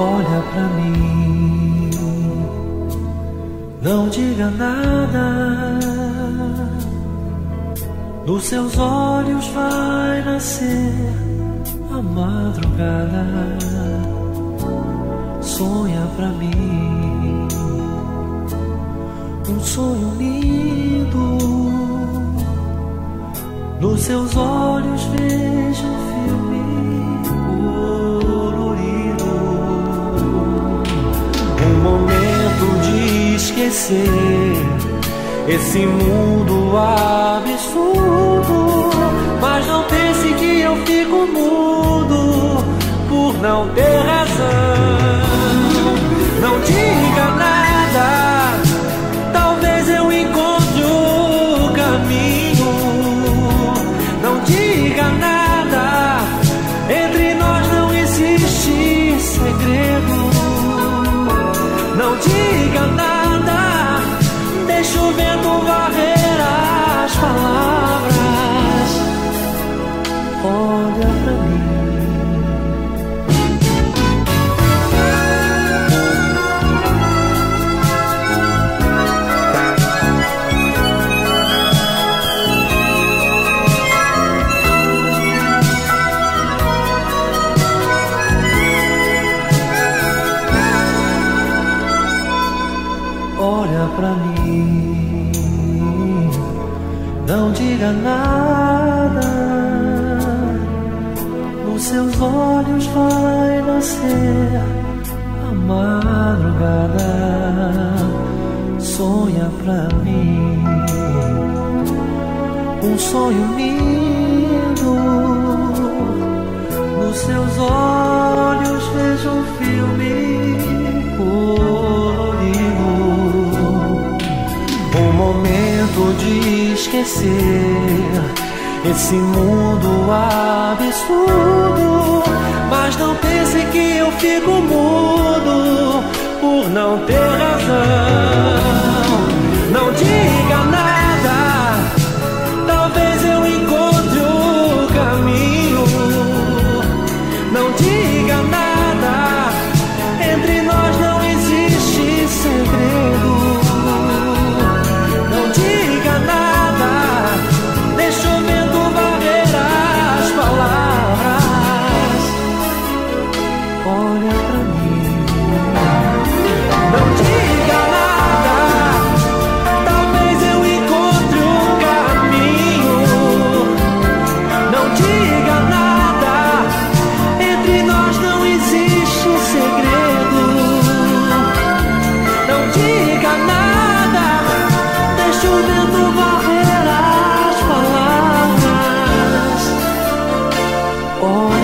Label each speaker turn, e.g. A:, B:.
A: Olha pra mim, não diga nada. Nos seus olhos vai nascer a madrugada. Sonha pra mim um sonho lindo. Nos seus olhos vejo esse mundo absurdo. Mas não pense que eu fico mudo por não ter razão. Olha pra mim, não diga nada. Nos seus olhos vai nascer a madrugada. Sonha pra mim um sonho lindo. Nos seus olhos esquecer esse mundo absurdo. Mas não pense que eu fico mudo por não ter. olha pra mim. Não diga nada, talvez eu encontre um caminho. Não diga nada, entre nós não existe um segredo. Não diga nada, deixa o vento varrer as palavras. Olha